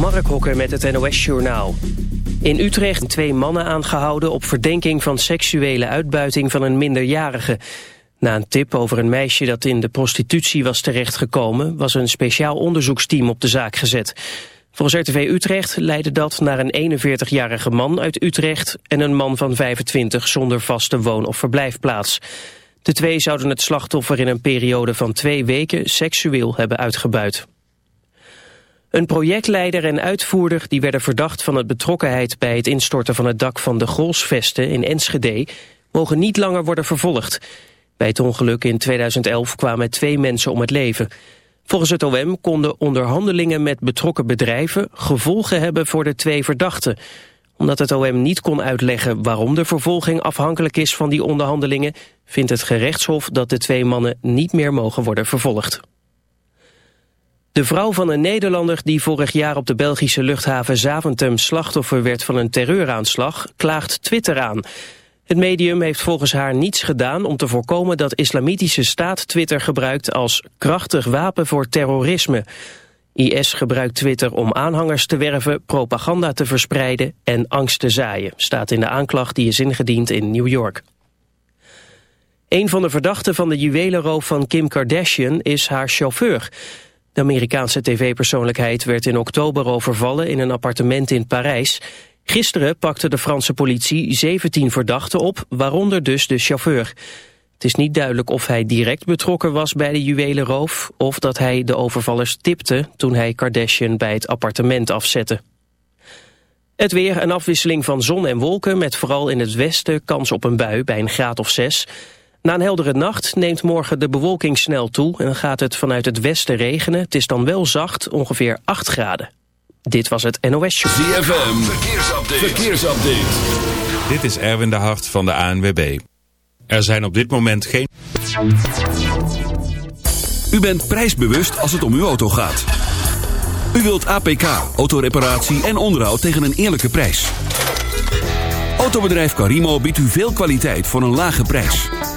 Mark Hokker met het NOS Journaal. In Utrecht twee mannen aangehouden op verdenking van seksuele uitbuiting van een minderjarige. Na een tip over een meisje dat in de prostitutie was terechtgekomen... was een speciaal onderzoeksteam op de zaak gezet. Volgens RTV Utrecht leidde dat naar een 41-jarige man uit Utrecht... en een man van 25 zonder vaste woon- of verblijfplaats. De twee zouden het slachtoffer in een periode van twee weken seksueel hebben uitgebuit. Een projectleider en uitvoerder die werden verdacht van het betrokkenheid bij het instorten van het dak van de Golsvesten in Enschede mogen niet langer worden vervolgd. Bij het ongeluk in 2011 kwamen twee mensen om het leven. Volgens het OM konden onderhandelingen met betrokken bedrijven gevolgen hebben voor de twee verdachten. Omdat het OM niet kon uitleggen waarom de vervolging afhankelijk is van die onderhandelingen, vindt het gerechtshof dat de twee mannen niet meer mogen worden vervolgd. De vrouw van een Nederlander die vorig jaar op de Belgische luchthaven Zaventem slachtoffer werd van een terreuraanslag, klaagt Twitter aan. Het medium heeft volgens haar niets gedaan om te voorkomen dat islamitische staat Twitter gebruikt als krachtig wapen voor terrorisme. IS gebruikt Twitter om aanhangers te werven, propaganda te verspreiden en angst te zaaien, staat in de aanklacht die is ingediend in New York. Een van de verdachten van de juwelenroof van Kim Kardashian is haar chauffeur. De Amerikaanse tv-persoonlijkheid werd in oktober overvallen in een appartement in Parijs. Gisteren pakte de Franse politie 17 verdachten op, waaronder dus de chauffeur. Het is niet duidelijk of hij direct betrokken was bij de juwelenroof... of dat hij de overvallers tipte toen hij Kardashian bij het appartement afzette. Het weer, een afwisseling van zon en wolken... met vooral in het westen kans op een bui bij een graad of zes... Na een heldere nacht neemt morgen de bewolking snel toe en gaat het vanuit het westen regenen. Het is dan wel zacht, ongeveer 8 graden. Dit was het NOS Show. ZFM, verkeersupdate. verkeersupdate. Dit is Erwin de Hart van de ANWB. Er zijn op dit moment geen... U bent prijsbewust als het om uw auto gaat. U wilt APK, autoreparatie en onderhoud tegen een eerlijke prijs. Autobedrijf Carimo biedt u veel kwaliteit voor een lage prijs.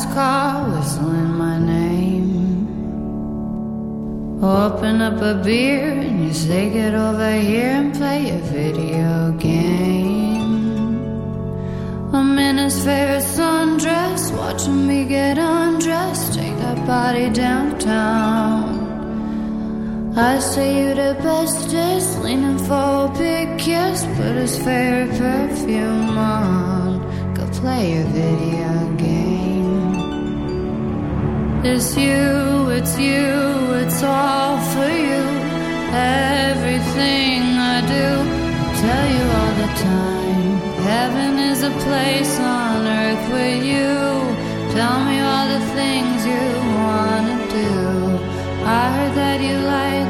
scars I do. I tell you all the time. Heaven is a place on earth with you. Tell me all the things you wanna do. I heard that you like.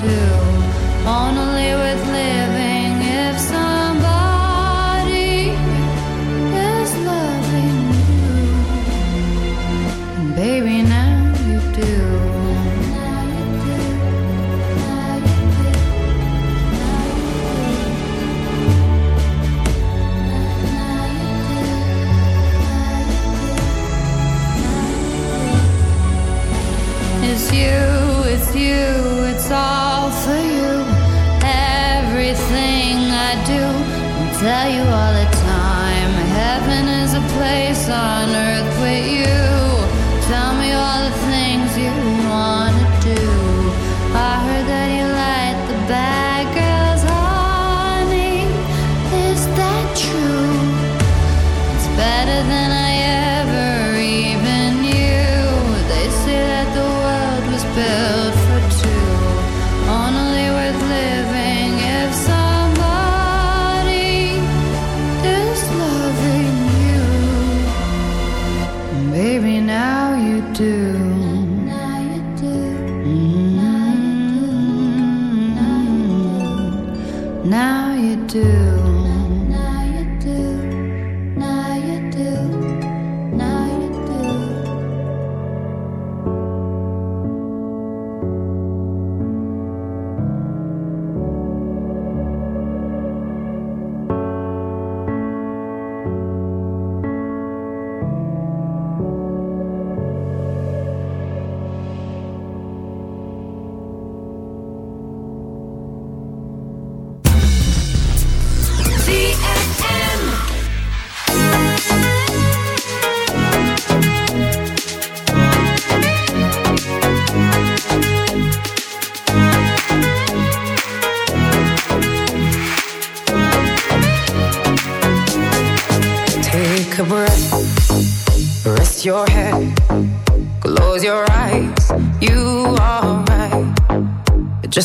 too, only with living.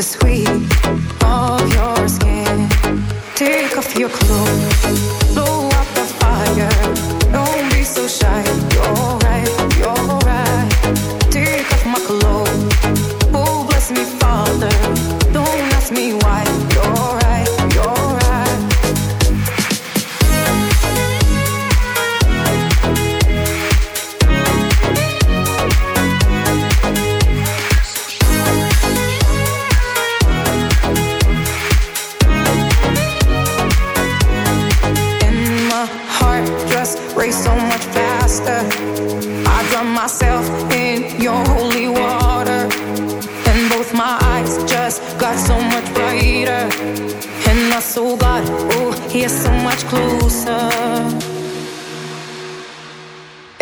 Taste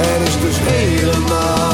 Er is dus helemaal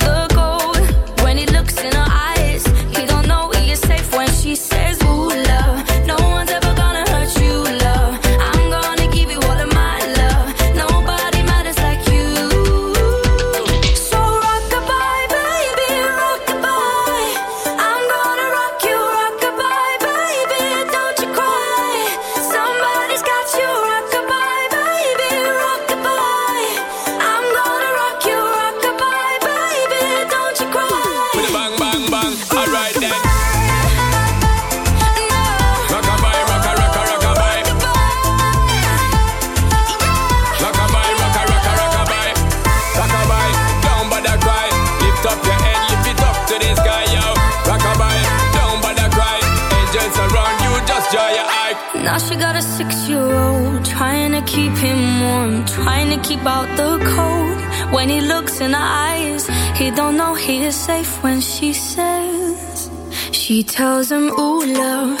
She tells him, ooh, love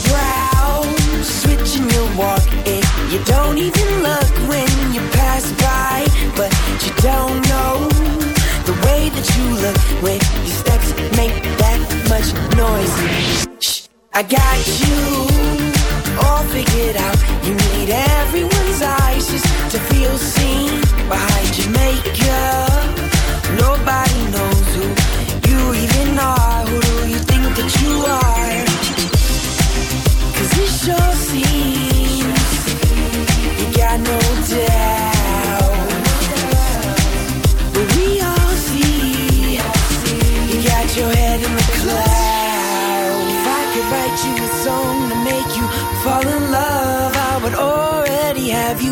I got you all figured out. You need everyone's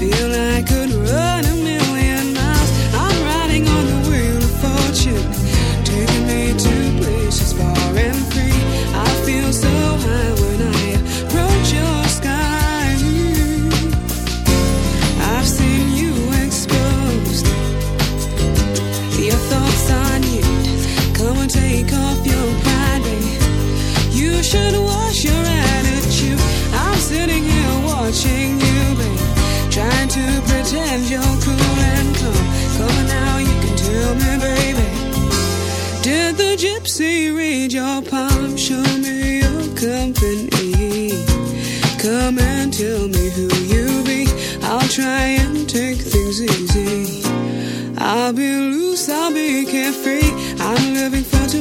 feel so take off your pride. You should wash your attitude. I'm sitting here watching you, babe. Trying to pretend you're cool and calm. Come now, you can tell me, baby. Did the gypsy read your palm? Show me your company. Come and tell me who you be. I'll try and take things easy. I'll be loose, I'll be carefree. I'm living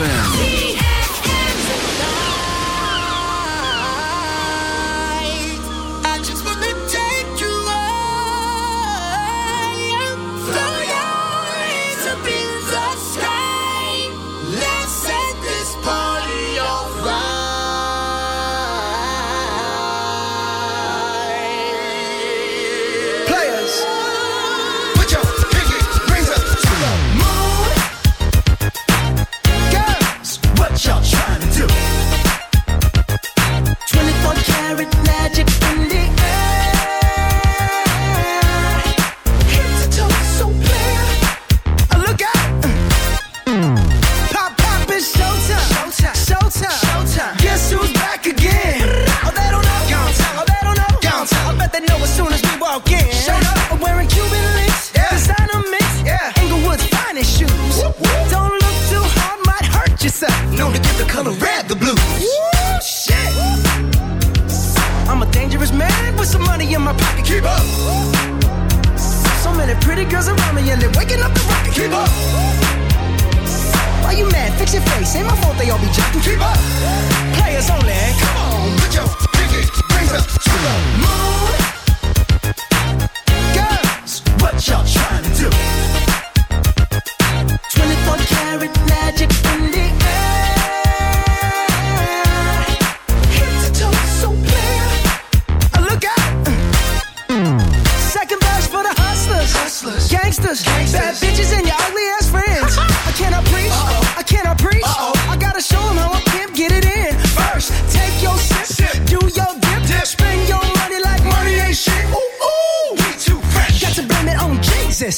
ZFM.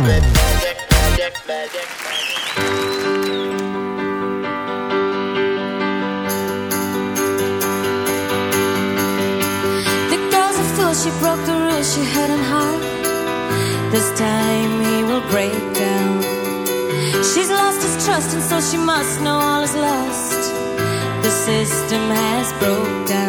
she broke the rules she hadn't heard This time he will break down. She's lost his trust and so she must know all is lost. The system has broke down.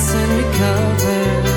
soon recover.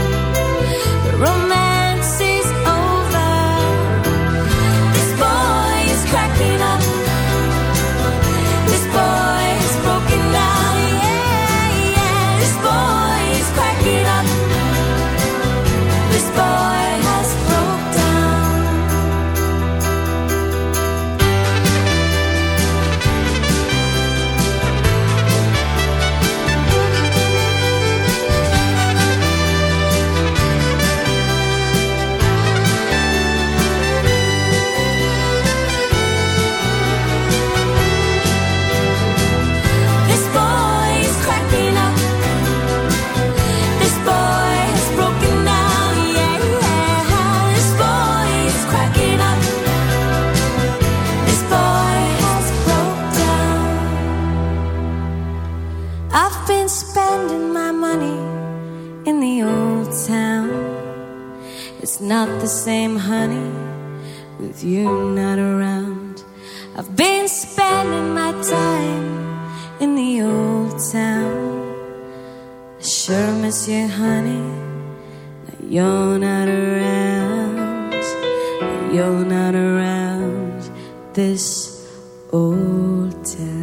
It's not the same, honey, with you not around. I've been spending my time in the old town. I sure miss you, honey. Now you're not around. You're not around this old town.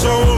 Think